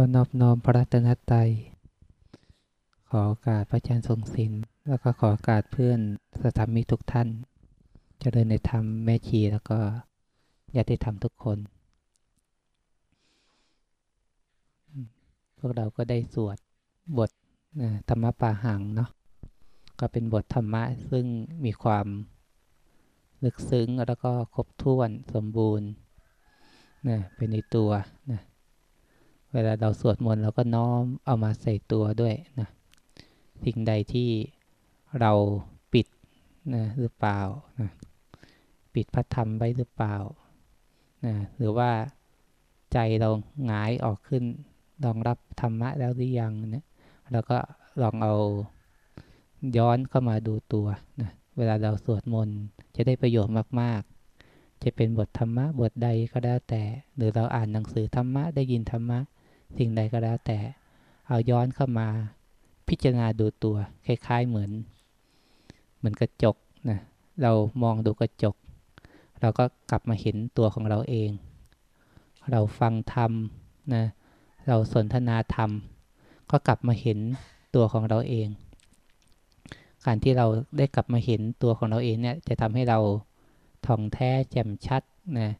อนอบน้อมพระรัตนตรัย ขอโอกาสพระอาจารย์ทรงศิลป์แล้วก็ขอโอกาสเพื่อนสถามิทุกท่านจเจริญในธรรมแม่ชีแล้วก็ญาติธรรมทุกคน พวกเราก็ได้สวดบทธรรมปาหังเนาะ ก็เป็นบทธรรมะซึ่งมีความลึกซึ้งแล้วก็ครบถ้วนสมบูรณ์นะเป็นในตัวนะ เวลาเราสวดมนต์เราก็น้อมเอามาใส่ตัวด้วยนะสิ่งใดที่เราปิดนะหรือเปล่านะปิดพระธรรมไว้หรือเปล่านะหรือว่าใจเราหงายออกขึ้นรองรับธรรมะแล้วหรือยังนะแล้วก็ลองเอาย้อนเข้ามาดูตัวนะเวลาเราสวดมนต์จะได้ประโยชน์มาก ๆ จะเป็นบทธรรมะบทใดก็แล้วแต่ หรือเราอ่านหนังสือธรรมะได้ยินธรรมะ สิ่งใดก็แล้วแต่ เอาย้อนเข้ามาพิจารณาดูตัว คล้าย ๆเหมือน เหมือนกระจกนะเรามองดูกระจก เราก็กลับมาเห็นตัวของเราเอง เราฟังธรรมนะเราสนทนาธรรม ก็กลับมาเห็นตัวของเราเอง การที่เราได้กลับมาเห็นตัวของเราเองเนี่ยจะทำให้เราท่องแท้แจ่มชัดนะ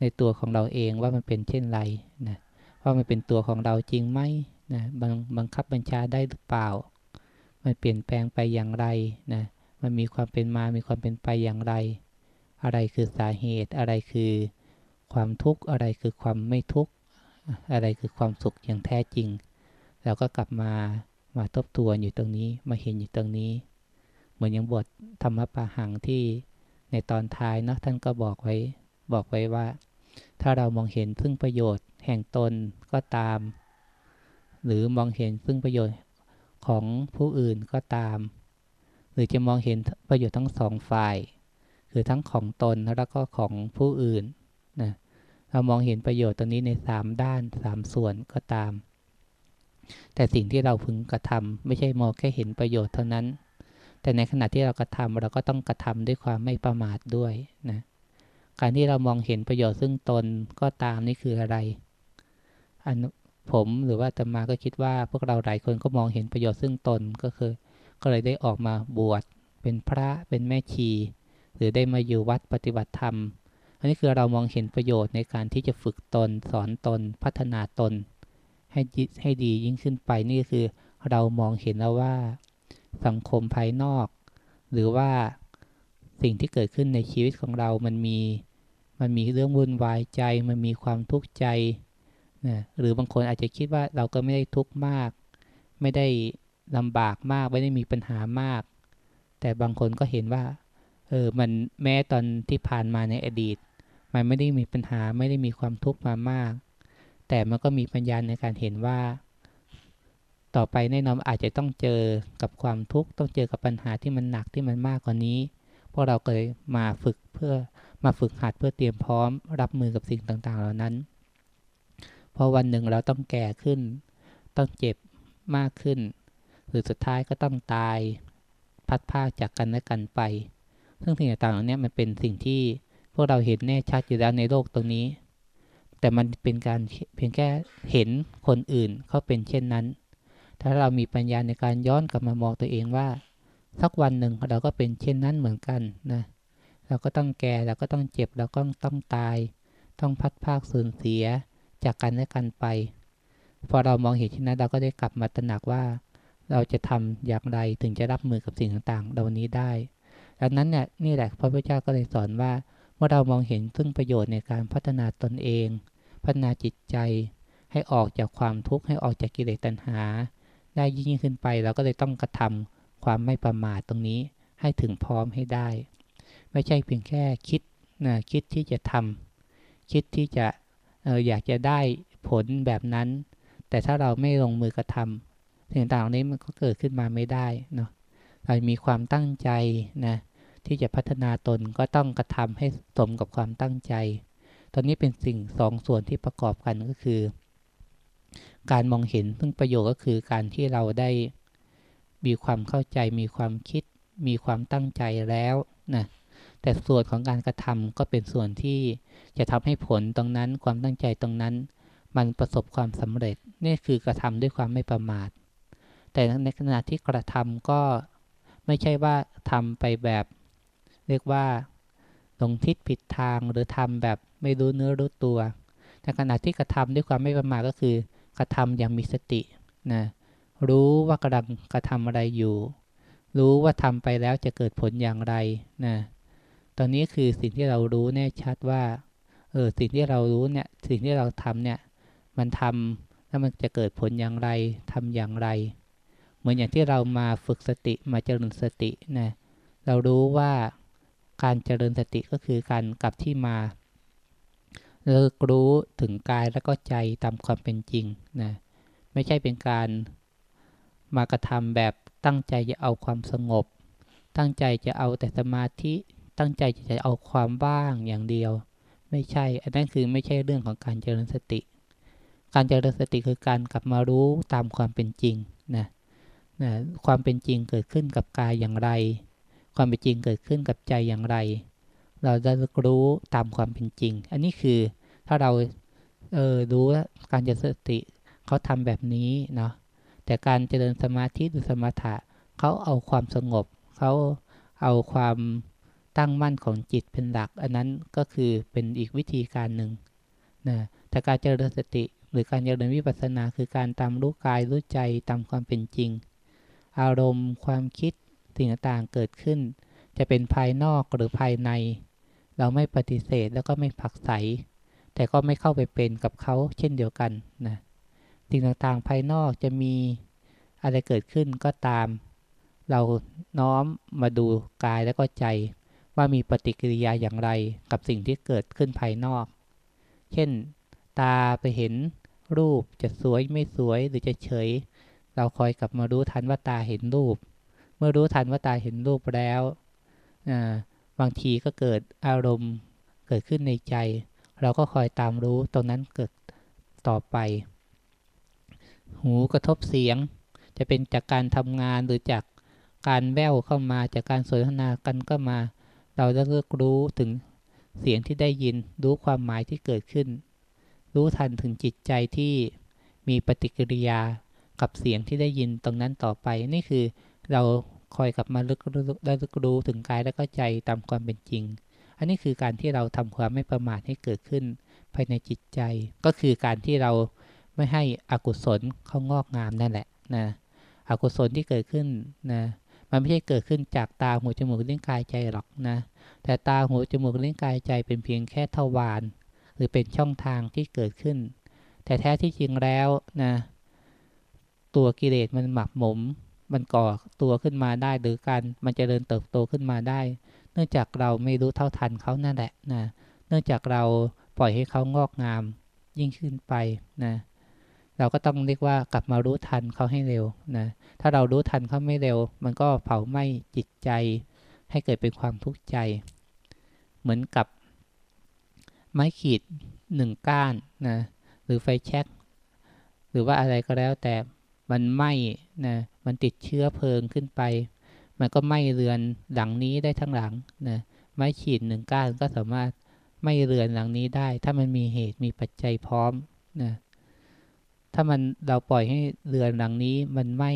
ในตัวของเราเองว่ามันเป็นเช่นไรนะ ว่ามันเป็นตัวของเราจริงไหมนะบังบังคับบัญชาได้หรือเปล่า มันเปลี่ยนแปลงไปอย่างไรนะมันมีความเป็นมามีความเป็นไปอย่างไร อะไรคือสาเหตุอะไรคือความทุกข์อะไรคือความไม่ทุกข์อะไรคือความสุขอย่างแท้จริง เราก็กลับมามาทบทวนอยู่ตรงนี้มาเห็นอยู่ตรงนี้ เหมือนอย่างบทธรรมปาหังที่ในตอนท้ายเนาะท่านก็บอกไว้บอกไว้ว่า ถ้าเรามองเห็นซึ่งประโยชน์ แห่งตนก็ตาม หรือมองเห็นซึ่งประโยชน์ของผู้อื่นก็ตาม หรือจะมองเห็นประโยชน์ทั้งสองฝ่าย คือทั้งของตนแล้วก็ของผู้อื่นนะเรามองเห็นประโยชน์ตรงนี้ในสามด้านสามส่วนก็ตาม แต่สิ่งที่เราพึงกระทำไม่ใช่มองแค่เห็นประโยชน์เท่านั้น แต่ในขณะที่เรากระทำเราก็ต้องกระทำด้วยความไม่ประมาทด้วยนะการที่เรามองเห็นประโยชน์ซึ่งตนก็ตามนี่คืออะไร อันผมหรือว่าตมาก็คิดว่าพวกเราหลายคนก็มองเห็นประโยชน์ซึ่งตนก็คือ ก็เลยได้ออกมาบวชเป็นพระเป็นแม่ชี หรือได้มาอยู่วัดปฏิบัติธรรม อันนี้คือเรามองเห็นประโยชน์ในการที่จะฝึกตน สอนตน พัฒนาตน ให้ให้ดียิ่งขึ้นไปนี่คือเรามองเห็นแล้วว่า สังคมภายนอก หรือว่าสิ่งที่เกิดขึ้นในชีวิตของเรามันมี มันมีเรื่องวุ่นวายใจ มันมีความทุกข์ใจ นะหรือบางคนอาจจะคิดว่าเราก็ไม่ได้ทุกข์มาก ไม่ได้ลำบากมาก ไม่ได้มีปัญหามาก แต่บางคนก็เห็นว่า เออ มันแม้ตอนที่ผ่านมาในอดีต มันไม่ได้มีปัญหา ไม่ได้มีความทุกข์มามาก แต่มันก็มีปัญญาในการเห็นว่า ต่อไปแน่นอนอาจจะต้องเจอกับความทุกข์ ต้องเจอกับปัญหาที่มันหนักที่มันมากกว่านี้ เพวกเราเคยมาฝึกเพื่อมาฝึกหัดเพื่อเตรียมพร้อมรับมือกับสิ่งต่างๆ เหล่านั้น พอวันหนึ่งเราต้องแก่ขึ้น ต้องเจ็บมากขึ้น หรือสุดท้ายก็ต้องตาย พัดพาจากกันและกันไป ซึ่งสิ่งต่างๆเหล่านี้มันเป็นสิ่งที่พวกเราเห็นแน่ชัดอยู่แล้วในโลกตรงนี้ แต่มันเป็นการเพียงแค่เห็นคนอื่นเขาเป็นเช่นนั้น ถ้าเรามีปัญญาในการย้อนกลับมามองตัวเองว่า สักวันหนึ่งเราก็เป็นเช่นนั้นเหมือนกันนะ เราก็ต้องแก่ เราก็ต้องเจ็บ เราก็ต้องตาย ต้องพัดภาคสูญเสีย จากกันและกันไป พอเรามองเห็นเช่นนั้นเราก็ได้กลับมาตระหนักว่า เราจะทำอย่างไรถึงจะรับมือกับสิ่งต่างๆ เหล่านี้ได้ ดังนั้นเนี่ยนี่แหละพระพุทธเจ้าก็เลยสอนว่า เมื่อเรามองเห็นซึ่งประโยชน์ในการพัฒนาตนเอง พัฒนาจิตใจ ให้ออกจากความทุกข์ให้ออกจากกิเลสตัณหา ได้ยิ่งขึ้นไปเราก็เลยต้องกระทำความไม่ประมาทตรงนี้ให้ถึงพร้อมให้ได้ ไม่ใช่เพียงแค่คิดนะคิดที่จะทำคิดที่จะ เอออยากจะได้ผลแบบนั้น แต่ถ้าเราไม่ลงมือกระทำสิ่งต่างๆนี้มันก็เกิดขึ้นมาไม่ได้เนาะเรามีความตั้งใจนะที่จะพัฒนาตนก็ต้องกระทำให้สมกับความตั้งใจ ตอนนี้เป็นสิ่งสองส่วนที่ประกอบกันก็คือ การมองเห็นซึ่งประโยชน์ก็คือการที่เราได้มีความเข้าใจ มีความคิด มีความตั้งใจแล้วนะ แต่ส่วนของการกระทำก็เป็นส่วนที่จะทำให้ผลตรงนั้นความตั้งใจตรงนั้น มันประสบความสำเร็จนี่คือกระทำด้วยความไม่ประมาท แต่ในขณะที่กระทำก็ไม่ใช่ว่าทำไปแบบ เรียกว่าลงทิศผิดทางหรือทำแบบไม่รู้เนื้อรู้ตัวแต่ขณะที่กระทำด้วยความไม่ประมาทก็คือกระทำอย่างมีสตินะรู้ว่ากำลังกระทำอะไรอยู่ รู้ว่าทำไปแล้วจะเกิดผลอย่างไรนะ อนนี้คือสิ่งที่เรารู้แน่ชัดว่าเออสิ่งที่เรารู้เนี่ยสิ่งที่เราทำเนี่ย มันทำแล้วมันจะเกิดผลอย่างไรทำอย่างไร เหมือนอย่างที่เรามาฝึกสติมาเจริญสตินะเรารู้ว่าการเจริญสติก็คือการกลับที่มาเลิกรู้ถึงกายแล้วก็ใจตามความเป็นจริงนะไม่ใช่เป็นการมากระทำแบบตั้งใจจะเอาความสงบ ตั้งใจจะเอาแต่สมาธิ ตั้งใจจะเอาความว่างอย่างเดียว ไม่ใช่ อันนั้นคือไม่ใช่เรื่องของการเจริญสติ การเจริญสติคือการกลับมารู้ตามความเป็นจริงนะนะความเป็นจริงเกิดขึ้นกับกายอย่างไร ความเป็นจริงเกิดขึ้นกับใจอย่างไร เราจะรู้ตามความเป็นจริง อันนี้คือถ้าเราเออรู้ว่าการเจริญสติเขาทำแบบนี้เนาะแต่การเจริญสมาธิหรือสมถะเขาเอาความสงบเขาเอาความ ตั้งมั่นของจิตเป็นหลัก อันนั้นก็คือเป็นอีกวิธีการหนึ่งนะแต่การเจริญสติหรือการเจริญวิปัสสนาคือการตามรู้กายรู้ใจตามความเป็นจริง อารมณ์ความคิดสิ่งต่างๆเกิดขึ้น จะเป็นภายนอกหรือภายใน เราไม่ปฏิเสธแล้วก็ไม่ผักใส แต่ก็ไม่เข้าไปเป็นกับเขาเช่นเดียวกันนะสิ่งต่างๆภายนอกจะมีอะไรเกิดขึ้นก็ตาม เราน้อมมาดูกายแล้วก็ใจ ว่ามีปฏิกิริยาอย่างไรกับสิ่งที่เกิดขึ้นภายนอก เช่น ตาไปเห็นรูปจะสวยไม่สวยหรือจะเฉย เราคอยกลับมารู้ทันว่าตาเห็นรูป เมื่อรู้ทันว่าตาเห็นรูปแล้ว บางทีก็เกิดอารมณ์เกิดขึ้นในใจ เราก็คอยตามรู้ตรงนั้นเกิดต่อไป หูกระทบเสียง จะเป็นจากการทำงานหรือจากการแววเข้ามาจากการสนทนากันก็มา เราจะเลือกรู้ถึงเสียงที่ได้ยิน รู้ความหมายที่เกิดขึ้น รู้ทันถึงจิตใจที่มีปฏิกิริยากับเสียงที่ได้ยินตรงนั้นต่อไป นี่คือเราคอยกลับมาลึกได้ลึกรู้ถึงกายและก็ใจตามความเป็นจริง อันนี้คือการที่เราทำความไม่ประมาทให้เกิดขึ้น ภายในจิตใจ ก็คือการที่เราไม่ให้อกุศลเขางอกงามนั่นแหละนะ อกุศลที่เกิดขึ้นนะ มันไม่ใช่เกิดขึ้นจากตาหูจมูกลิ้นกายใจหรอกนะ แต่ตาหูจมูกลิ้นกายใจเป็นเพียงแค่ทวารหรือเป็นช่องทางที่เกิดขึ้น แต่แท้ที่จริงแล้วนะ ตัวกิเลสมันหมักหมม มันก่อตัวขึ้นมาได้หรือการมันจเจริญเติบโตขึ้นมาได้ เนื่องจากเราไม่รู้เท่าทันเขานั่นแหละนะ เนื่องจากเราปล่อยให้เขางอกงามยิ่งขึ้นไปนะเเราก็ต้องเรียกว่ากลับมารู้ทันเขาให้เร็วนะถ้าเรารู้ทันเขาไม่เร็ว มันก็เผาไหม้จิตใจ ให้เกิดเป็นความทุกข์ใจ เหมือนกับไม้ขีดหนึ่งก้านนะหรือไฟแช็กหรือว่าอะไรก็แล้วแต่มันไหม้นะมันติดเชื้อเพลิงขึ้นไป มันก็ไหม้เรือนหลังนี้ได้ทั้งหลังนะไม้ขีดหนึ่งก้านก็สามารถไหม้เรือนหลังนี้ได้ ถ้ามันมีเหตุมีปัจจัยพร้อมนะ ถ้ามันเราปล่อยให้เรือนหลังนี้มันไหม้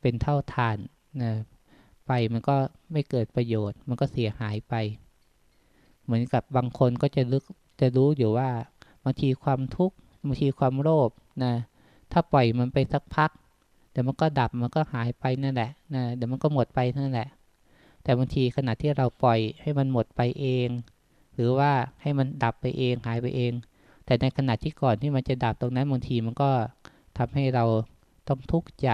เป็นเท่าฐานนะไปมันก็ไม่เกิดประโยชน์ มันก็เสียหายไป เหมือนกับบางคนก็จะลึกจะรู้อยู่ว่าบางทีความทุกข์บางทีความโลภนะ ถ้าปล่อยมันไปสักพักเดี๋ยวมันก็ดับมันก็หายไปนั่นแหละนะเดี๋ยวมันก็หมดไปนั่นแหละ แต่บางทีขณะที่เราปล่อยให้มันหมดไปเอง หรือว่าให้มันดับไปเองหายไปเอง แต่ในขณะที่ก่อนที่มันจะดับตรงนั้นบางทีมันก็ทำให้เราต้องทุกข์ใจ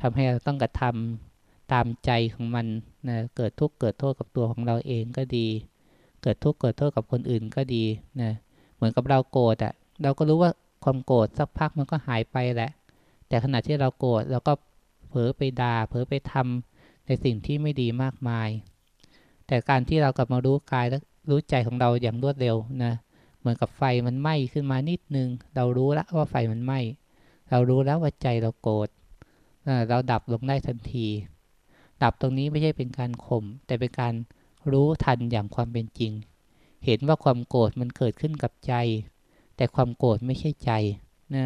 ทำให้เราต้องกระทำตามใจของมันนะเกิดทุกข์เกิดโทษกับตัวของเราเองก็ดี เกิดทุกข์เกิดโทษกับคนอื่นก็ดีนะเหมือนกับเราโกรธอะ่ะเราก็รู้ว่าความโกรธสักพักมันก็หายไปแหละ แต่ขณะที่เราโกรธเราก็เผลอไปดา่าเผลอไปทำในสิ่งที่ไม่ดีมากมาย แต่การที่เรากลับมารู้กายและรู้ใจของเราอย่างรวดเร็วนะเมือนกับไฟมันไหม้ขึ้นมานิดนึง เรารู้แล้วว่าไฟมันไหม้ เรารู้แล้วว่าใจเราโกรธเราดับลงได้ทันที ดับตรงนี้ไม่ใช่เป็นการข่ม แต่เป็นการรู้ทันอย่างความเป็นจริง เห็นว่าความโกรธมันเกิดขึ้นกับใจ แต่ความโกรธไม่ใช่ใจนะ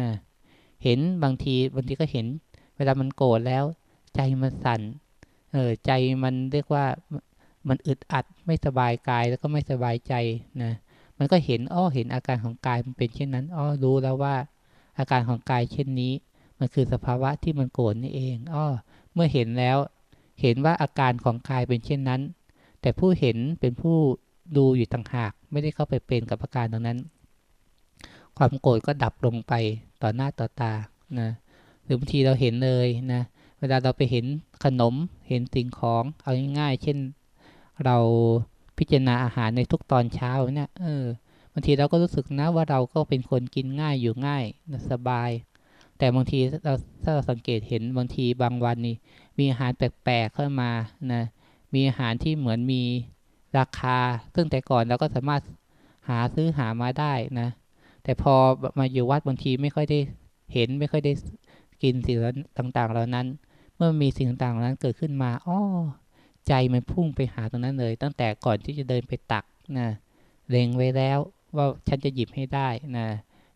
เห็นบางทีบางทีก็เห็น เวลามันโกรธแล้ว ใจมันสั่น เออใจมันเรียกว่ามันอึดอัดไม่สบายกายแล้วก็ไม่สบายใจนะ มันก็เห็นอ้อเห็นอาการของกายมันเป็นเช่นนั้นอ้อรู้แล้วว่า อาการของกายเช่นนี้ มันคือสภาวะที่มันโกรธนี่เองอ้อเมื่อเห็นแล้ว เห็นว่าอาการของกายเป็นเช่นนั้น แต่ผู้เห็นเป็นผู้ดูอยู่ต่างหาก ไม่ได้เข้าไปเป็นกับอาการตรงนั้น ความโกรธก็ดับลงไปต่อหน้าต่อตานะหรือบางทีเราเห็นเลยนะเวลาเราไปเห็นขนมเห็นสิ่งของเอาง่ายๆ เช่น เรา พิจารณาอาหารในทุกตอนเช้าเนี่ยเออบางทีเราก็รู้สึกนะว่าเราก็เป็นคนกินง่ายอยู่ง่ายสบาย แต่บางทีเราถ้าเราสังเกตเห็นบางทีบางวันนี่มีอาหารแปลกๆเข้ามานะมีอาหารที่เหมือนมีราคา ซึ่งแต่ก่อนเราก็สามารถหาซื้อหามาได้นะ แต่พอมาอยู่วัดบางทีไม่ค่อยได้เห็นไม่ค่อยได้กินสิ่งต่างๆ เหล่านั้น เมื่อมีสิ่งต่างๆเหล่านั้นเกิดขึ้นมาอ้อ ใจมันพุ่งไปหาตรงนั้นเลย ตั้งแต่ก่อนที่จะเดินไปตักนะเล็งไว้แล้วว่าฉันจะหยิบให้ได้นะ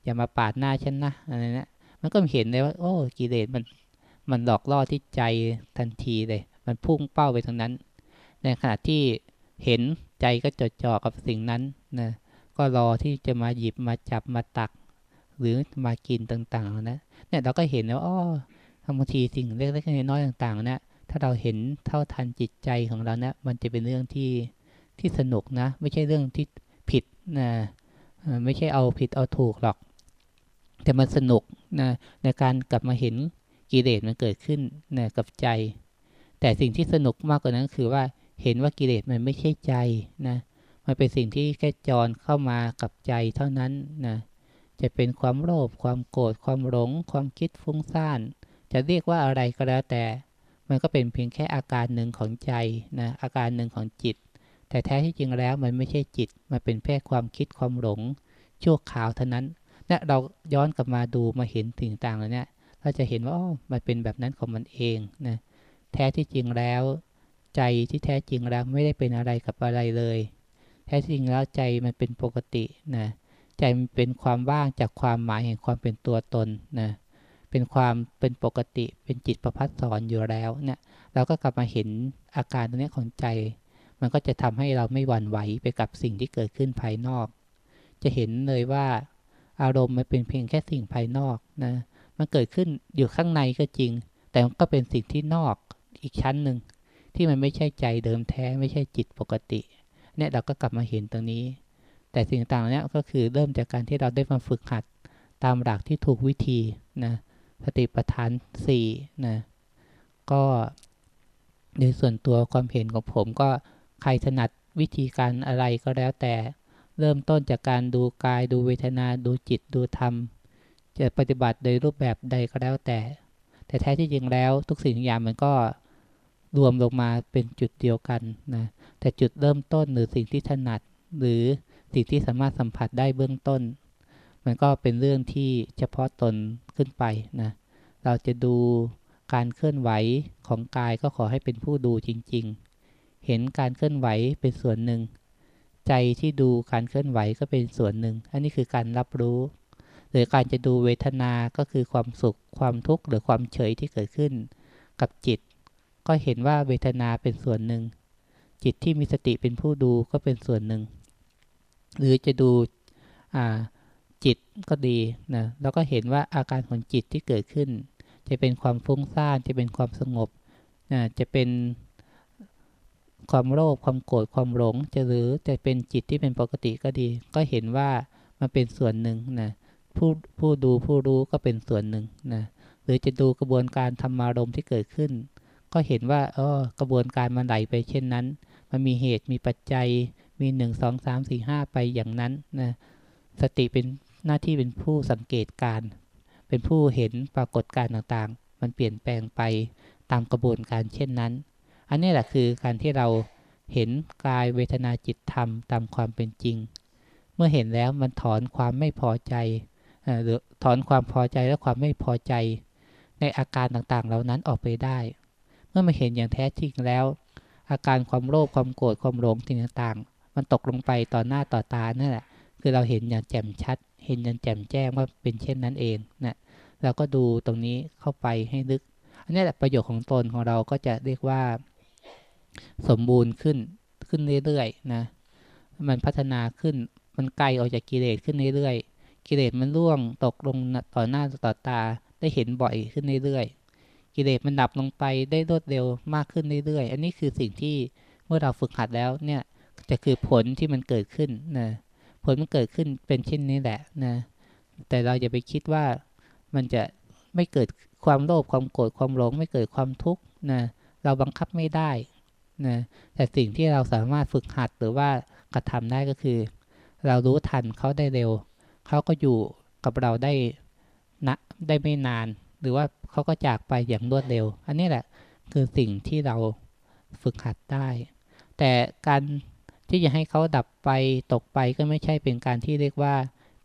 อย่ามาปาดหน้าฉันนะอะไรนะมันก็เห็นเลยว่า โอ้กิเลสมันมันหลอกล่อที่ใจทันทีเลย มันพุ่งเป้าไปตรงนั้น ในขณะที่เห็นใจก็จดจ่อกับสิ่งนั้นนะก็รอที่จะมาหยิบมาจับมาตัก หรือมากินต่างๆนะเนี่ยเราก็เห็นแล้วอ๋อบางทีสิ่งเล็กๆน้อยๆต่าง ๆ นะ ถ้าเราเห็นเท่าทันจิตใจของเรานะมันจะเป็นเรื่องที่ที่สนุกนะ ไม่ใช่เรื่องที่ผิดนะไม่ใช่เอาผิดเอาถูกหรอก แต่มันสนุกนะในการกลับมาเห็นกิเลสมันเกิดขึ้นนะกับใจ แต่สิ่งที่สนุกมากกว่านั้นคือว่าเห็นว่ากิเลสมันไม่ใช่ใจนะมันเป็นสิ่งที่แค่จรเข้ามากับใจเท่านั้นนะจะเป็นความโลภความโกรธความหลง ความคิดฟุ้งซ่าน จะเรียกว่าอะไรก็แล้วแต่ มันก็เป็นเพียงแค่อาการหนึ่งของใจนะอาการหนึ่งของจิต แต่แท้ที่จริงแล้วมันไม่ใช่จิต มันเป็นแค่ความคิดความหลง ชั่วคราวเท่านั้นเนี่ยเราย้อนกลับมาดูมาเห็นสิ่งต่างแล้วเนี่ยเราจะเห็นว่าอ๋อมันเป็นแบบนั้นของมันเองนะแท้ที่จริงแล้ว ใจที่แท้จริงแล้วไม่ได้เป็นอะไรกับอะไรเลย แท้จริงแล้วใจมันเป็นปกตินะใจมันเป็นความว่างจากความหมายแห่งความเป็นตัวตนนะ เป็นความเป็นปกติ เป็นจิตประพัดสอนอยู่แล้วเนี่ยเราก็กลับมาเห็นอาการตรงนี้ของใจ มันก็จะทำให้เราไม่หวั่นไหวไปกับสิ่งที่เกิดขึ้นภายนอก จะเห็นเลยว่าอารมณ์มันเป็นเพียงแค่สิ่งภายนอกนะมันเกิดขึ้นอยู่ข้างในก็จริง แต่มันก็เป็นสิ่งที่นอกอีกชั้นหนึ่งที่มันไม่ใช่ใจเดิมแท้ไม่ใช่จิตปกติเนี่ยเราก็กลับมาเห็นตรงนี้ แต่สิ่งต่างๆเนี้ยก็คือเริ่มจากการที่เราได้มาฝึกหัดตามหลักที่ถูกวิธีนะ สติปัฏฐานสี่นะก็ในส่วนตัวความเห็นของผมก็ใครถนัดวิธีการอะไรก็แล้วแต่ เริ่มต้นจากการดูกายดูเวทนาดูจิตดูธรรม จะปฏิบัติโดยรูปแบบใดก็แล้วแต่ แต่แท้ที่จริงแล้วทุกสิ่งทุกอย่างมันก็รวมลงมาเป็นจุดเดียวกันนะแต่จุดเริ่มต้นหรือสิ่งที่ถนัด หรือสิ่งที่สามารถสัมผัสได้เบื้องต้น มันก็เป็นเรื่องที่เฉพาะตนขึ้นไปนะเราจะดูการเคลื่อนไหวของกายก็ขอให้เป็นผู้ดูจริง ๆ เห็นการเคลื่อนไหวเป็นส่วนหนึ่ง ใจที่ดูการเคลื่อนไหวก็เป็นส่วนหนึ่ง อันนี้คือการรับรู้ หรือการจะดูเวทนา ก็คือความสุข ความทุกข์หรือความเฉยที่เกิดขึ้น กับจิต ก็เห็นว่าเวทนาเป็นส่วนหนึ่ง จิตที่มีสติเป็นผู้ดูก็เป็นส่วนหนึ่ง หรือจะดูอ่า จิตก็ดีนะเราก็เห็นว่าอาการของจิตที่เกิดขึ้น จะเป็นความฟุ้งซ่านจะเป็นความสงบนะจะเป็นความโลภความโกรธความหลงจะหรือจะเป็นจิตที่เป็นปกติก็ดี ก็เห็นว่ามันเป็นส่วนหนึ่งนะผู้ผู้ดูผู้รู้ก็เป็นส่วนหนึ่งนะหรือจะดูกระบวนการธรรมารมที่เกิดขึ้น ก็เห็นว่าอ๋อกระบวนการมันไหลไปเช่นนั้น มันมีเหตุมีปัจจัยมีหนึ่งสองสามสี่ห้าไปอย่างนั้นนะสติเป็น หน้าที่เป็นผู้สังเกตการ เป็นผู้เห็นปรากฏการต่างๆ มันเปลี่ยนแปลงไปตามกระบวนการเช่นนั้น อันนี้แหละคือการที่เราเห็นกายเวทนาจิตธรรมตามความเป็นจริง เมื่อเห็นแล้วมันถอนความไม่พอใจหรือถอนความพอใจและความไม่พอใจ ในอาการต่างๆ เหล่านั้นออกไปได้ เมื่อมาเห็นอย่างแท้จริงแล้ว อาการความโลภความโกรธความหลงสิ่งต่างๆ มันตกลงไปต่อหน้าต่อตานั่นแหละ คือเราเห็นอย่างแจ่มชัด เห็นยันแจ่มแจ้งว่าเป็นเช่นนั้นเองนะเราก็ดูตรงนี้เข้าไปให้ลึก อันนี้แหละประโยชน์ของตนของเราก็จะเรียกว่า สมบูรณ์ขึ้นขึ้นเรื่อยๆนะมันพัฒนาขึ้นมันไกลออกจากกิเลสขึ้นเรื่อยๆกิเลสมันร่วงตกลงต่อหน้าต่อตาได้เห็นบ่อยขึ้นเรื่อยๆกิเลสมันดับลงไปได้รวดเร็วมากขึ้นเรื่อยๆ อันนี้คือสิ่งที่เมื่อเราฝึกหัดแล้วเนี่ยจะคือผลที่มันเกิดขึ้นนะ ลมันเกิดขึ้นเป็นเช่นนี้แหละนะ แต่เราอย่าไปคิดว่ามันจะไม่เกิดความโลภความโกรธความหลง ไม่เกิดความทุกข์นะเราบังคับไม่ได้นะแต่สิ่งที่เราสามารถฝึกหัดหรือว่ากระทำได้ก็คือ เรารู้ทันเขาได้เร็ว เขาก็อยู่กับเราได้นะได้ไม่นาน หรือว่าเขาก็จากไปอย่างรวดเร็ว อันนี้แหละคือสิ่งที่เราฝึกหัดได้ แต่การ ที่จะให้เขาดับไปตกไปก็ไม่ใช่เป็นการที่เรียกว่า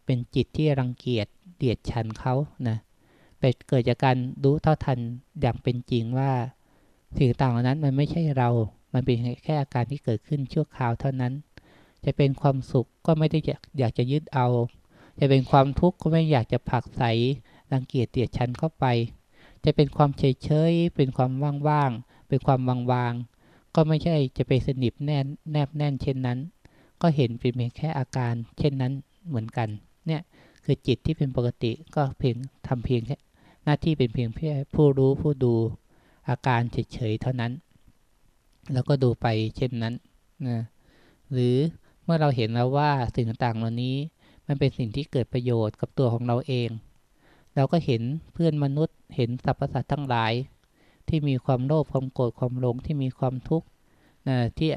เป็นจิตที่รังเกียจเดียดฉันเขานะเป็นเกิดจากการรู้เท่าทันอย่างเป็นจริงว่าสิ่งต่างเหล่านั้นมันไม่ใช่เรา มันเป็นแค่อาการที่เกิดขึ้นชั่วคราวเท่านั้น จะเป็นความสุขก็ไม่ได้อยากอยากจะยึดเอา จะเป็นความทุกข์ก็ไม่อยากจะผักใสรังเกียจเดียดฉันเข้าไป จะเป็นความเฉยเฉยเป็นความว่างๆ เป็นความวางๆ ก็ไม่ใช่จะไปสนิบแน่นแนบแน่นเช่นนั้น ก็เห็นเป็นเพียงแค่อาการเช่นนั้นเหมือนกัน เนี่ยคือจิตที่เป็นปกติก็เพียงทำเพียงแค่หน้าที่เป็นเพียงเพื่อผู้รู้ผู้ดูอาการเฉยๆเท่านั้น แล้วก็ดูไปเช่นนั้นนะหรือเมื่อเราเห็นแล้วว่าสิ่งต่างๆเหล่านี้ มันเป็นสิ่งที่เกิดประโยชน์กับตัวของเราเอง เราก็เห็นเพื่อนมนุษย์เห็นสรรพสัตว์ทั้งหลาย ที่มีความโลภความโกรธความหลงที่มีความทุกข์นะที่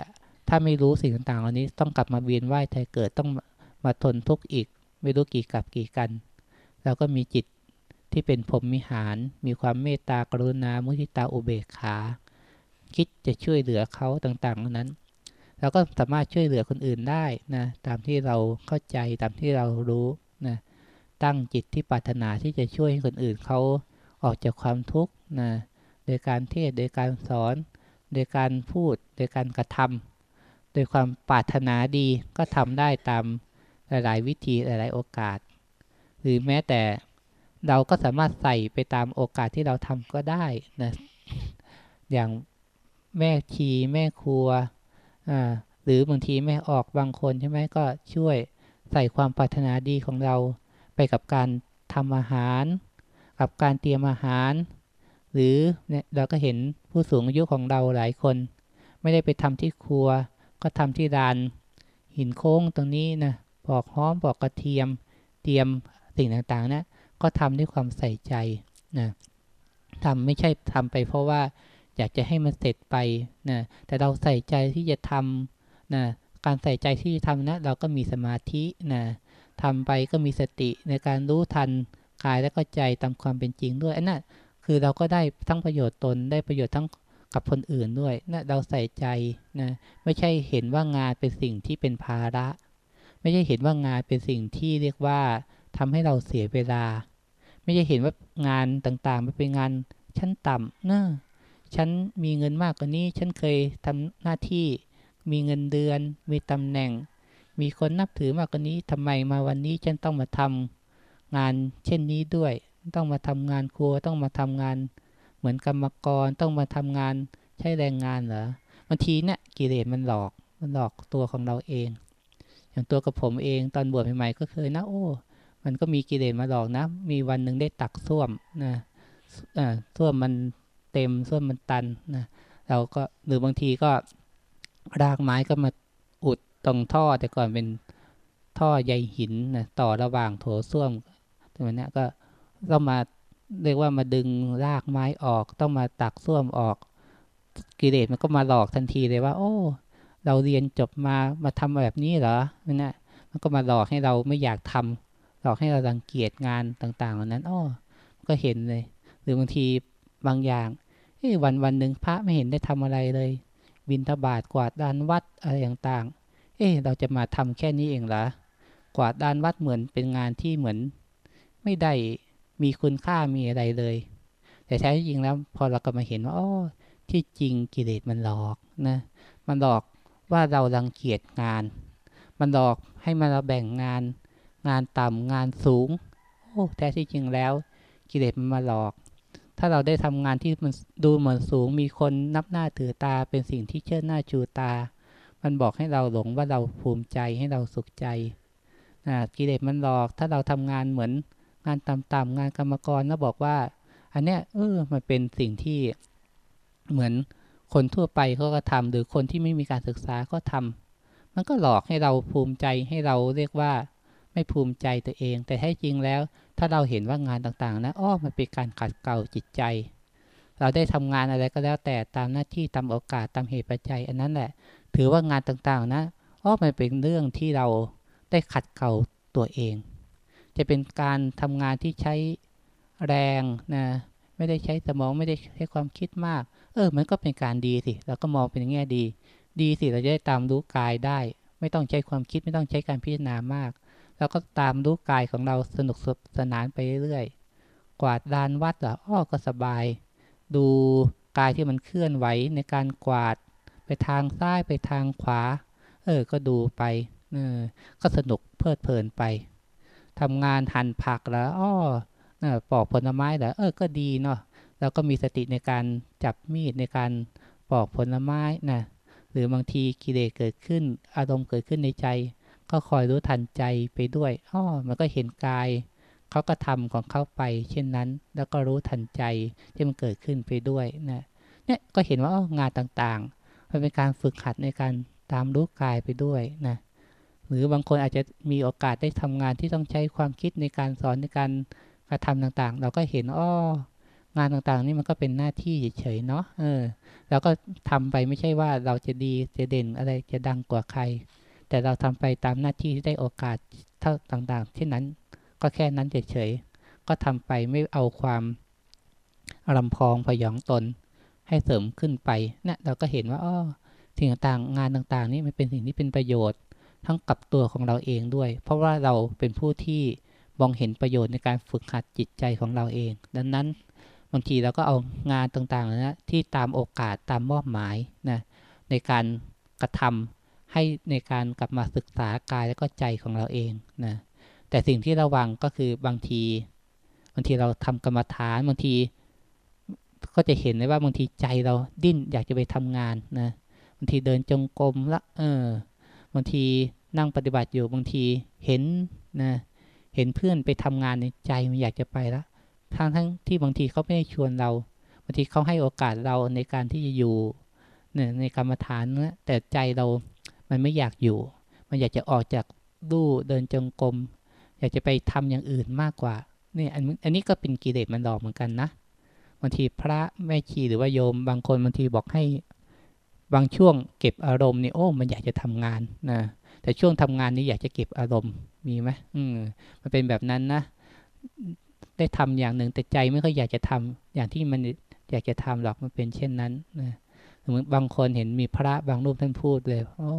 ถ้าไม่รู้สิ่งต่างๆ เหล่านี้ต้องกลับมาเวียนว่ายตายเกิดต้องมาทนทุกข์อีก ไม่รู้กี่กับกี่กันเราก็มีจิตที่เป็นพรหมมิหาร มีความเมตตากรุณามุทิตาอุเบกขา คิดจะช่วยเหลือเขาต่างๆเหล่านั้นเราก็สามารถช่วยเหลือคนอื่นได้นะตามที่เราเข้าใจตามที่เรารู้นะตั้งจิตที่ปรารถนาที่จะช่วยให้คนอื่นเขาออกจากความทุกข์นะ โดยการเทศโดยการสอน โดยการพูด โดยการกระทำโดยความปรารถนาดีก็ทำได้ตามหลาย ๆ วิธีหลาย ๆ โอกาส หรือแม้แต่เราก็สามารถใส่ไปตามโอกาสที่เราทำก็ได้นะอย่างแม่ชีแม่ครัวอ่าหรือบางทีแม่ออกบางคนใช่ไหมก็ช่วยใส่ความปรารถนาดีของเราไปกับการทำอาหาร กับการเตรียมอาหาร หรือเนี่ยเราก็เห็นผู้สูงอายุของเราหลายคน ไม่ได้ไปทำที่ครัว ก็ทำที่ร้านหินโค้งตรงนี้นะปอกหอมปอกกระเทียม เตรียมสิ่งต่างๆนะก็ทำด้วยความใส่ใจนะทำไม่ใช่ทำไปเพราะว่าอยากจะให้มันเสร็จไปนะแต่เราใส่ใจที่จะทำนะการใส่ใจที่จะทำนะเราก็มีสมาธินะทำไปก็มีสติในการรู้ทันกายและก็ใจตามความเป็นจริงด้วยอันนั้น คือเราก็ได้ทั้งประโยชน์ตนได้ประโยชน์ทั้งกับคนอื่นด้วยนะเราใส่ใจนะไม่ใช่เห็นว่างานเป็นสิ่งที่เป็นภาระ ไม่ใช่เห็นว่างานเป็นสิ่งที่เรียกว่าทำให้เราเสียเวลา ไม่ใช่เห็นว่างานต่างๆมันเป็นงานชั้นต่ำเนอะฉันมีเงินมากกว่านี้ ฉันเคยทำหน้าที่ มีเงินเดือน มีตำแหน่ง มีคนนับถือมากกว่านี้ทำไมมาวันนี้ฉันต้องมาทำงานเช่นนี้ด้วย ต้องมาทำงานครัวต้องมาทำงาน เหมือนกรรมกรต้องมาทำงานใช้แรงงานเหรอบางทีเนี่ยกิเลสมันหลอกมันหลอกตัวของเราเอง อย่างตัวกับผมเองตอนบวชใหม่ๆก็เคยนะโอ้มันก็มีกิเลสมาหลอกนะ มีวันหนึ่งได้ตักส้วมนะส้วมมันเต็มส้วมมันตันนะเราก็หรือบางทีก็รากไม้ก็มาอุดตรงท่อแต่ก่อนเป็นท่อใยหินนะต่อระหว่างโถส้วมตรงนี้ก็ ต้องมาเรียกว่ามาดึงรากไม้ออก ต้องมาตักส้วมออก กิเลสมันก็มาหลอกทันทีเลยว่า โอ้ เราเรียนจบมามาทำแบบนี้เหรอนั่นนะมันก็มาหลอกให้เราไม่อยากทำหลอกให้เรารังเกียจงานต่างๆเหล่านั้นอ้อก็เห็นเลย หรือบางทีบางอย่างเอ้วันวันหนึ่งพระไม่เห็นได้ทำอะไรเลย บินทบาทกวาดดานวัดอะไรต่างๆ เอ้เราจะมาทำแค่นี้เองเหรอกวาดดานวัดเหมือนเป็นงานที่เหมือน ไม่ได้ มีคุณค่ามีอะไรเลย แต่แท้จริงแล้วพอเราก็มาเห็นว่าอ๋อที่จริงกิเลสมันหลอกนะมันหลอกว่าเรารังเกียจงาน มันหลอกให้มาเราแบ่งงาน งานต่ำงานสูง โอ้แท้ที่จริงแล้ว กิเลสมันมาหลอก ถ้าเราได้ทำงานที่มันดูเหมือนสูง มีคนนับหน้าถือตาเป็นสิ่งที่เชิดหน้าชูตา มันบอกให้เราหลงว่าเราภูมิใจให้เราสุขใจนะกิเลสมันหลอก ถ้าเราทำงานเหมือน งานต่ำๆงานกรรมกรแล้วบอกว่า อันเนี้ยเออมันเป็นสิ่งที่เหมือนคนทั่วไปเขาก็ทำหรือคนที่ไม่มีการศึกษาก็ทำมันก็หลอกให้เราภูมิใจให้เราเรียกว่าไม่ภูมิใจตัวเอง แต่แท้จริงแล้ว ถ้าเราเห็นว่างานต่างๆนะอ้อมันเป็นการขัดเกลาจิตใจ เราได้ทำงานอะไรก็แล้วแต่ตามหน้าที่ตามโอกาสตามเหตุปัจจัย อันนั้นแหละ ถือว่างานต่างๆนะอ้อมันเป็นเรื่องที่เราได้ขัดเกลาตัวเอง จะเป็นการทำงานที่ใช้แรงนะไม่ได้ใช้สมองไม่ได้ใช้ความคิดมาก เออ มันก็เป็นการดีสิเราก็มองเป็นแง่ดี ดีสิเราจะได้ตามรู้กายได้ ไม่ต้องใช้ความคิดไม่ต้องใช้การพิจารณามากแล้วก็ตามรู้กายของเราสนุกสนานไปเรื่อยๆกวาดลานวัดเหรออ้อก็สบาย ดูกายที่มันเคลื่อนไหวในการกวาดไปทางซ้ายไปทางขวา เออ ก็ดูไป เออ ก็สนุกเพลิดเพลินไป ทำงานหั่นผักแล้วอ้อปอกผลไม้เหรอเออก็ดีเนาะแล้วก็มีสติในการจับมีดในการปอกผลไม้นะหรือบางทีกิเลสเกิดขึ้น อารมณ์เกิดขึ้นในใจ ก็คอยรู้ทันใจไปด้วยอ้อมันก็เห็นกายเขาก็ทำของเขาไป เช่นนั้น แล้วก็รู้ทันใจที่มันเกิดขึ้นไปด้วยนะเนี่ยก็เห็นว่างานต่างๆมันเป็นการฝึกหัดในการตามรู้กายไปด้วยนะ หรือบางคนอาจจะมีโอกาสได้ทำงานที่ต้องใช้ความคิดในการสอนในการกระทำต่างๆ เราก็เห็นอ้องานต่างๆ นี่มันก็เป็นหน้าที่เฉยๆเนาะเออเราก็ทำไปไม่ใช่ว่าเราจะดีจะเด่นอะไรจะดังกว่าใคร แต่เราทำไปตามหน้าที่ที่ได้โอกาสเท่าต่างๆที่นั้น ก็แค่นั้นเฉยๆก็ทำไปไม่เอาความรำพองพยองตน ให้เสริมขึ้นไปเนะี่ยเราก็เห็นว่าอ้อสิ่งต่างๆงานต่างๆ นี่มันเป็นสิ่งที่เป็นประโยชน์ ทั้งกับตัวของเราเองด้วย เพราะว่าเราเป็นผู้ที่มองเห็นประโยชน์ในการฝึกหัดจิตใจของเราเอง ดังนั้นบางทีเราก็เอางานต่างๆนะที่ตามโอกาสตามมอบหมายนะในการกระทำให้ในการกลับมาศึกษากายและก็ใจของเราเองนะแต่สิ่งที่ระวังก็คือบางทีบางทีเราทำกรรมฐานบางที ก็จะเห็นได้ว่าบางทีใจเราดิ้นอยากจะไปทำงานนะบางทีเดินจงกรมละเออบางที นั่งปฏิบัติอยู่บางทีเห็นนะเห็นเพื่อนไปทำงานในใจมันอยากจะไปล้วทั้งทั้งที่บางทีเขาไม่ได้ชวนเราบางทีเขาให้โอกาสเราในการที่จะอยู่เนี่ยในกรรมฐานนะแต่ใจเรามันไม่อยากอยู่ มันอยากจะออกจากลู่เดินจงกรมอยากจะไปทำอย่างอื่นมากกว่าเนี่อันอันนี้ก็เป็นกิเลสมันหลอกเหมือนกันนะบางทีพระแม่ชีหรือว่าโยมบางคนบางทีบอกให้ บางช่วงเก็บอารมณ์นี่โอ้มันอยากจะทำงานนะแต่ช่วงทำงานนี้อยากจะเก็บอารมณ์มีไหมอืมมันเป็นแบบนั้นนะ ได้ทำอย่างหนึ่งแต่ใจไม่ค่อยอยากจะทำอย่างที่มันอยากจะทำหรอกมันเป็นเช่นนั้นนะสมมติบางคนเห็นมีพระบางรูปท่านพูดเลยโอ๋อ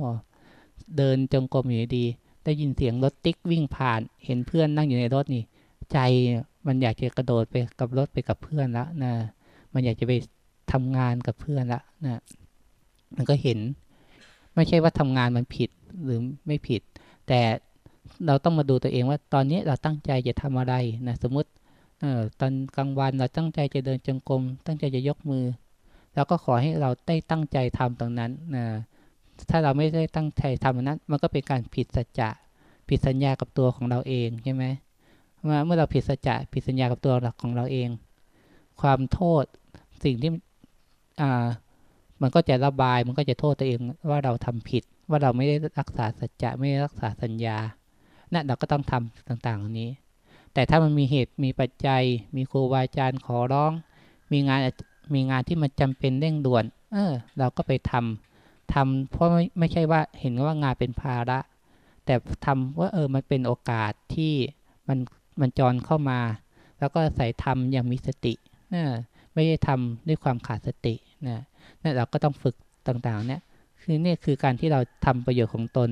เดินจงกรมอยู่ดี ได้ยินเสียงรถติ๊กวิ่งผ่าน เห็นเพื่อนนั่งอยู่ในรถนี่ ใจมันอยากจะกระโดดไปกับรถไปกับเพื่อนละนะมันอยากจะไปทำงานกับเพื่อนละนะ มันก็เห็น ไม่ใช่ว่าทำงานมันผิดหรือไม่ผิด แต่เราต้องมาดูตัวเองว่าตอนนี้เราตั้งใจจะทำอะไรนะสมมติเออตอนกลางวันเราตั้งใจจะเดินจงกรมตั้งใจจะยกมือ แล้วก็ขอให้เราได้ตั้งใจทำตรงนั้นนะถ้าเราไม่ได้ตั้งใจทำนั้น มันก็เป็นการผิดสัจจะผิดสัญญากับตัวของเราเองใช่ไหมเมื่อเราผิดสัจจะผิดสัญญากับตัวของเราเอง ความโทษสิ่งที่อ่า มันก็จะระบายมันก็จะโทษตัวเองว่าเราทำผิด ว่าเราไม่ได้รักษาสัจจะไม่ได้รักษาสัญญานั่นเราก็ต้องทำต่างๆเหล่านี้ แต่ถ้ามันมีเหตุมีปัจจัย มีครูบาอาจารย์ขอร้อง มีงานมีงานที่มันจำเป็นเร่งด่วน เออ เราก็ไปทำทำเพราะไม่ไม่ใช่ว่าเห็นว่างานเป็นภาระ แต่ทำว่าเออมันเป็นโอกาสที่มันมันจรเข้ามา แล้วก็ใส่ทำอย่างมีสติเออไม่ได้ทำด้วยความขาดสตินะ นั่นเราก็ต้องฝึกต่างๆ เนี่ย คือเนี่ยคือการที่เราทำประโยชน์ของตน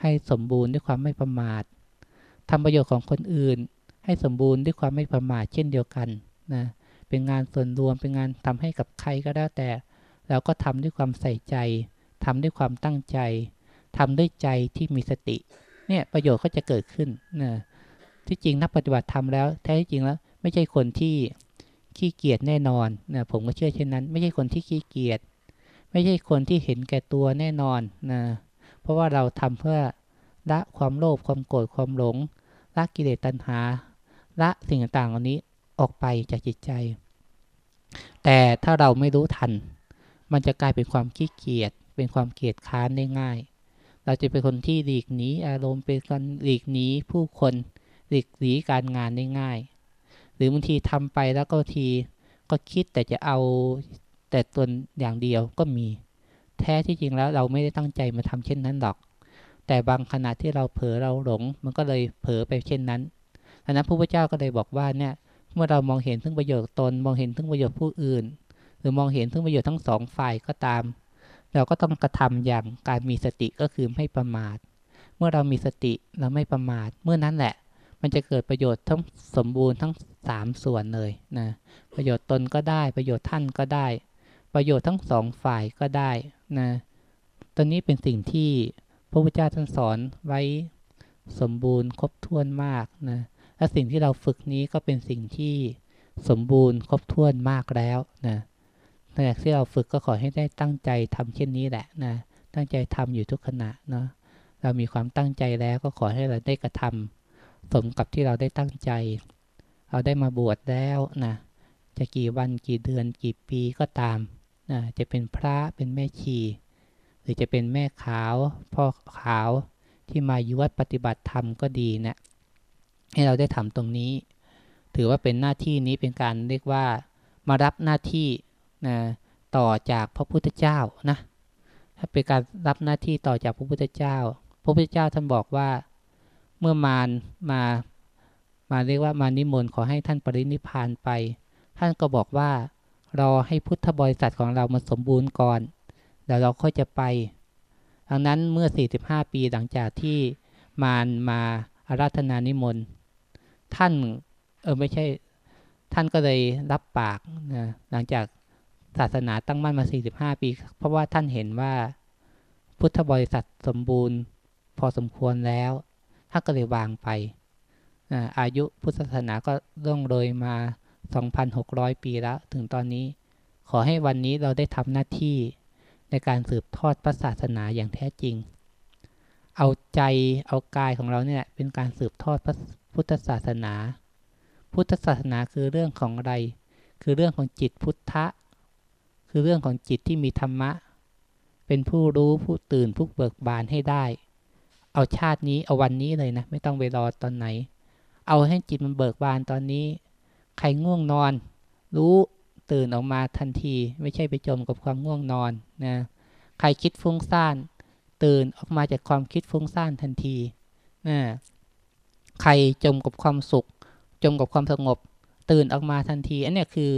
ให้สมบูรณ์ด้วยความไม่ประมาททำประโยชน์ของคนอื่น ให้สมบูรณ์ด้วยความไม่ประมาทเช่นเดียวกันนะ เป็นงานส่วนรวมเป็นงานทำให้กับใครก็ได้แต่ เราก็ทำด้วยความใส่ใจทำด้วยความตั้งใจทำด้วยใจที่มีสติ เนี่ยประโยชน์ก็จะเกิดขึ้นนะที่จริงนักปฏิบัติธรรมแล้วแท้จริงแล้ว ไม่ใช่คนที่ ขี้เกียจแน่นอนนะผมก็เชื่อเช่นนั้น ไม่ใช่คนที่ขี้เกียจไม่ใช่คนที่เห็นแก่ตัวแน่นอนนะเพราะว่าเราทำเพื่อละความโลภความโกรธความหลงละกิเลสตัณหาละสิ่งต่างๆเหล่านี้ออกไปจากจิตใจ แต่ถ้าเราไม่รู้ทัน มันจะกลายเป็นความขี้เกียจเป็นความเกียจค้านได้ง่าย เราจะเป็นคนที่หลีกหนีอารมณ์เป็นคนหลีกหนีผู้คนหลีกหนีการงานได้ง่าย รือบางทีทำไปแล้วก็ทีก็คิดแต่จะเอาแต่ตนอย่างเดียวก็มี แท้ที่จริงแล้วเราไม่ได้ตั้งใจมาทำเช่นนั้นหรอก แต่บางขณะที่เราเผลอเราหลง มันก็เลยเผลอไปเช่นนั้นดังนั้นพระพุทธเจ้าก็เลยบอกว่าเนี่ยเมื่อเรามองเห็นถึงประโยชน์ตน มองเห็นถึงประโยชน์ผู้อื่น หรือมองเห็นถึงประโยชน์ทั้งสองฝ่ายก็ตาม เราก็ต้องกระทำอย่างการมีสติก็คือไม่ประมาท เมื่อเรามีสติเราไม่ประมาท เมื่อนั้นแหละ มันจะเกิดประโยชน์ทั้งสมบูรณ์ทั้ง สามส่วนเลยนะประโยชน์ตนก็ได้ประโยชน์ท่านก็ได้ ประโยชน์ทั้งสองฝ่ายก็ได้นะตอนนี้เป็นสิ่งที่พระพุทธเจ้าท่านสอนไว้สมบูรณ์ครบถ้วนมากนะและสิ่งที่เราฝึกนี้ก็เป็นสิ่งที่สมบูรณ์ครบถ้วนมากแล้วนะในจากที่เราฝึกก็ขอให้ได้ตั้งใจทำเช่นนี้แหละนะตั้งใจทำอยู่ทุกขณะเนาะเรามีความตั้งใจแล้วก็ขอให้เราได้กระทำสมกับที่เราได้ตั้งใจ เราได้มาบวชแล้วนะจะกี่วันกี่เดือนกี่ปีก็ตามนะจะเป็นพระเป็นแม่ชี หรือจะเป็นแม่ขาวพ่อขาวที่มาอยู่วัดปฏิบัติธรรมก็ดีนะให้เราได้ทำตรงนี้ ถือว่าเป็นหน้าที่นี้เป็นการเรียกว่ามารับหน้าที่นะต่อจากพระพุทธเจ้านะถ้าเป็นการรับหน้าที่ต่อจากพระพุทธเจ้า พระพุทธเจ้าท่านบอกว่า เมื่อมารมา มาเรียกว่ามานิมนต์ขอให้ท่านปรินิพานไป ท่านก็บอกว่ารอให้พุทธบริษัทของเรามาสมบูรณ์ก่อนแล้วเราค่อยจะไป ดังนั้นเมื่อ 45 ปีหลังจากที่มารมาอาราธนานิมนต์ท่านเออไม่ใช่ท่านก็เลยรับปากนะหลังจากศาสนาตั้งมั่นมา 45 ปี เพราะว่าท่านเห็นว่าพุทธบริษัทสมบูรณ์ พอสมควรแล้วท่านก็เลยวางไป อายุพุทธศาสนาก็ร่วงโรยมา 2,600 ปีแล้ว ถึงตอนนี้ ขอให้วันนี้เราได้ทำหน้าที่ในการสืบทอดพระศาสนาอย่างแท้จริง เอาใจเอากายของเราเนี่ยเป็นการสืบทอดพระพุทธศาสนา พุทธศาสนาคือเรื่องของอะไร คือเรื่องของจิตพุทธะ คือเรื่องของจิตที่มีธรรมะ เป็นผู้รู้ผู้ตื่นผู้เบิกบานให้ได้ เอาชาตินี้เอาวันนี้เลยนะ ไม่ต้องไปรอตอนไหน เอาให้จิตมันเบิกบานตอนนี้ ใครง่วงนอน รู้ตื่นออกมาทันที ไม่ใช่ไปจมกับความง่วงนอนนะใครคิดฟุ้งซ่าน ตื่นออกมาจากความคิดฟุ้งซ่านทันทีนะใครจมกับความสุข จมกับความสงบ ตื่นออกมาทันที อันนี้คือ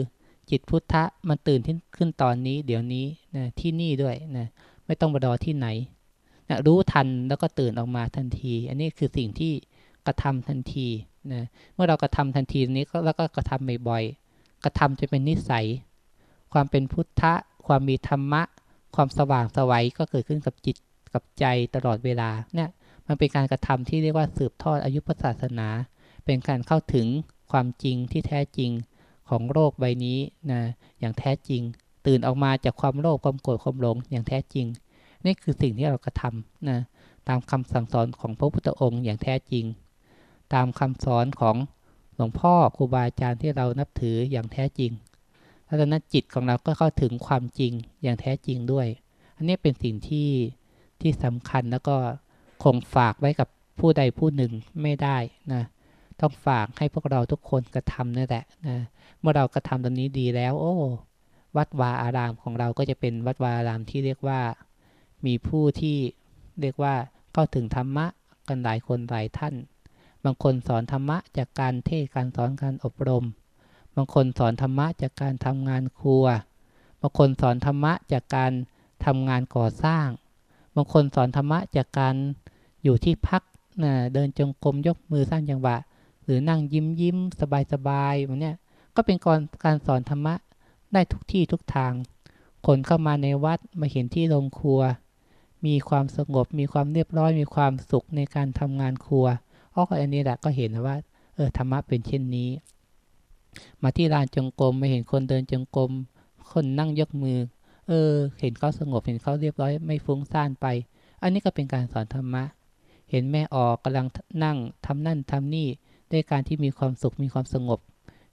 จิตพุทธะมันตื่นขึ้นตอนนี้ เดี๋ยวนี้นะที่นี่ด้วยนะไม่ต้องไปรอที่ไหนนะรู้ทันแล้วก็ตื่นออกมาทันที อันนี้คือสิ่งที่ กระทำทันทีนะเมื่อเรากระทำทันทีนี้แล้วก็กระทำบ่อยๆกระทำจะเป็นนิสัย ความเป็นพุทธะ ความมีธรรมะ ความสว่างสวัยก็เกิดขึ้นกับจิตกับใจตลอดเวลาเนี่ยมันเป็นการกระทำที่เรียกว่าสืบทอดอายุพระศาสนา เป็นการเข้าถึงความจริงที่แท้จริงของโลกใบนี้นะอย่างแท้จริง ตื่นออกมาจากความโลภความโกรธความหลงอย่างแท้จริง นี่คือสิ่งที่เรากระทำนะตามคำสั่งสอนของพระพุทธองค์อย่างแท้จริง ตามคำสอนของหลวงพ่อครูบาอาจารย์ที่เรานับถืออย่างแท้จริงแล้วนั้นจิตของเราก็เข้าถึงความจริงอย่างแท้จริงด้วย อันนี้เป็นสิ่งที่ที่สำคัญแล้วก็คงฝากไว้กับผู้ใดผู้หนึ่งไม่ได้นะ ต้องฝากให้พวกเราทุกคนกระทำนั่นแหละนะ เมื่อเรากระทำตรงนี้ดีแล้ว โอ้ วัดวาอารามของเราก็จะเป็นวัดวาอารามที่เรียกว่า มีผู้ที่เรียกว่าเข้าถึงธรรมะกันหลายคนหลายท่าน บางคนสอนธรรมะจากการเทศการสอนการอบรม บางคนสอนธรรมะจากการทำงานครัว บางคนสอนธรรมะจากการทำงานก่อสร้าง บางคนสอนธรรมะจากการอยู่ที่พักนะเดินจงกรมยกมือสร้างจังหวะ หรือนั่งยิ้มยิ้มสบายสบายแบบนี้ก็เป็นการการสอนธรรมะได้ทุกที่ทุกทาง คนเข้ามาในวัดมาเห็นที่โรงครัว มีความสงบมีความเรียบร้อยมีความสุขในการทำงานครัว อ๋ออันนี้แหละก็เห็นว่า เออธรรมะเป็นเช่นนี้ มาที่ลานจงกรมไม่เห็นคนเดินจงกรมคนนั่งยกมือ เออ เห็นเขาสงบเห็นเขาเรียบร้อย ไม่ฟุ้งซ่านไป อันนี้ก็เป็นการสอนธรรมะ เห็นแม่ออกกำลังนั่งทำนั่นทำนี่ด้วยการที่มีความสุขมีความสงบ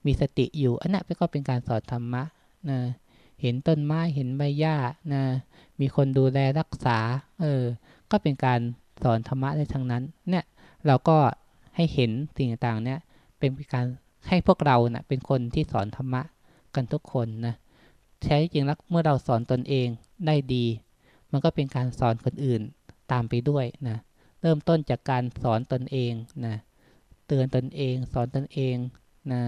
มีสติอยู่ อันนั้นก็เป็นการสอนธรรมะนะเห็นต้นไม้เห็นใบหญ้านะมีคนดูแลรักษา เออ ก็เป็นการสอนธรรมะได้ทั้งนั้น เนี่ย เราก็ให้เห็นสิ่งต่างๆเนี่ยเป็นการให้พวกเราเนะ่ะเป็นคนที่สอนธรรมะกันทุกคนนะใช้จริงแล้วเมื่อเราสอนตนเองได้ดี มันก็เป็นการสอนคนอื่นตามไปด้วยนะเริ่มต้นจากการสอนตนเองนะเตือนตนเอง สอนตนเองนะ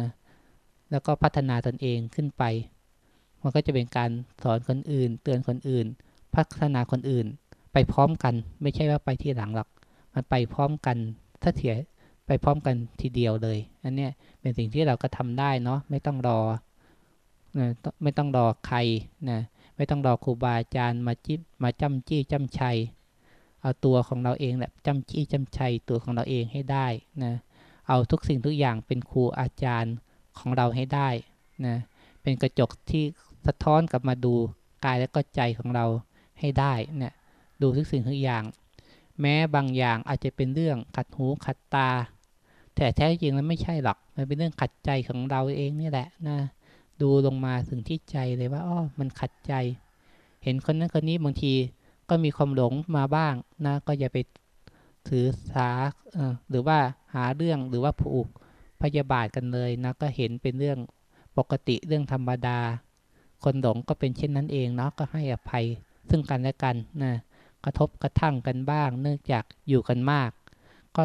แล้วก็พัฒนาตนเองขึ้นไป มันก็จะเป็นการสอนคนอื่น เตือนคนอื่น พัฒนาคนอื่น ไปพร้อมกัน ไม่ใช่ว่าไปที่หลังหรอก มันไปพร้อมกัน ถ้าเถียไปพร้อมกันทีเดียวเลย อันเนี้ยเป็นสิ่งที่เราก็ทำได้เนาะไม่ต้องรอนะไม่ต้องรอใครนะไม่ต้องรอครูบาอาจารย์มาจิบมาจ้ำจี้จ้ำชัย เอาตัวของเราเองแหละจำจี้จ้ำชัยตัวของเราเองให้ได้นะเอาทุกสิ่งทุกอย่างเป็นครูอาจารย์ของเราให้ได้นะเป็นกระจกที่สะท้อนกลับมาดูกายและก็ใจของเราให้ได้เนะี่ยดูทุกสิ่งทุกอย่าง แม้บางอย่างอาจจะเป็นเรื่องขัดหูขัดตา แต่แท้จริงแล้วไม่ใช่หรอก มันเป็นเรื่องขัดใจของเราเองนี่แหละนะ ดูลงมาถึงที่ใจเลยว่าอ๋อมันขัดใจ เห็นคนนั้นคนนี้บางทีก็มีความหลงมาบ้างนะก็อย่าไปถือสาหรือว่าหาเรื่องหรือว่าผูกพยาบาทกันเลยนะก็เห็นเป็นเรื่องปกติเรื่องธรรมดา คนหลงก็เป็นเช่นนั้นเองเนาะก็ให้อภัยซึ่งกันและกันนะ กระทบกระทั่งกันบ้าง เนื่องจากอยู่กันมาก ก็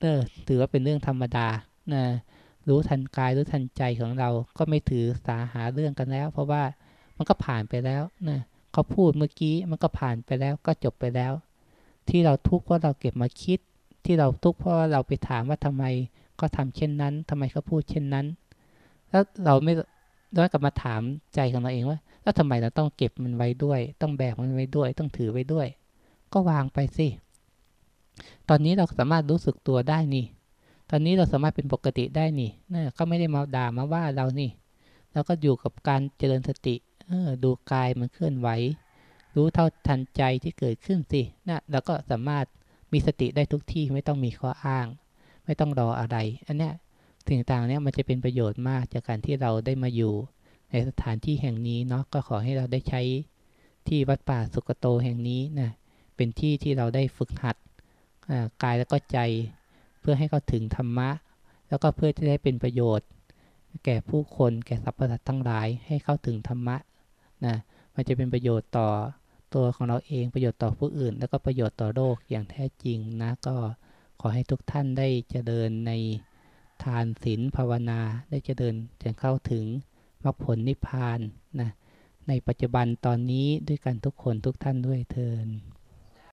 เออถือว่าเป็นเรื่องธรรมดานะรู้ทันกายรู้ทันใจของเราก็ไม่ถือสาหาเรื่องกันแล้ว เพราะว่ามันก็ผ่านไปแล้วนะเขาพูดเมื่อกี้มันก็ผ่านไปแล้วก็จบไปแล้ว ที่เราทุกข์เพราะเราเก็บมาคิด ที่เราทุกข์เพราะเราไปถามว่าทำไมก็ทำเช่นนั้นทำไมเขาพูดเช่นนั้น แล้วเราไม่ ย้อนกลับมาถามใจของเราเองว่า แล้วทำไมเราต้องเก็บมันไว้ด้วย ต้องแบกมันไว้ด้วย ต้องถือไว้ด้วย ก็วางไปสิ ตอนนี้เราสามารถรู้สึกตัวได้นี่ ตอนนี้เราสามารถเป็นปกติได้นี่นะก็ไม่ได้มาด่ามาว่าเรานี่เราก็อยู่กับการเจริญสติเออดูกายมันเคลื่อนไหว รู้เท่าทันใจที่เกิดขึ้นสินะเราก็สามารถมีสติได้ทุกที่ไม่ต้องมีข้ออ้าง ไม่ต้องรออะไร อันเนี้ย สิ่งต่างเนี้ยมันจะเป็นประโยชน์มากจากการที่เราได้มาอยู่ ในสถานที่แห่งนี้เนาะก็ขอให้เราได้ใช้ที่วัดป่าสุกโตแห่งนี้นะเป็นที่ที่เราได้ฝึกหัดกายแล้วก็ใจ เพื่อให้เขาถึงธรรมะ แล้วก็เพื่อที่ได้เป็นประโยชน์ แก่ผู้คนแก่สรรพสัตว์ทั้งหลายให้เข้าถึงธรรมะนะมันจะเป็นประโยชน์ต่อตัวของเราเองประโยชน์ต่อผู้อื่น แล้วก็ประโยชน์ต่อโลกอย่างแท้จริงนะก็ขอให้ทุกท่านได้เจริญใน ทานศีลภาวนาได้เจริญจะเข้าถึงมรรคผลนิพพานนะในปัจจุบันตอนนี้ด้วยกันทุกคนทุกท่านด้วยเทอ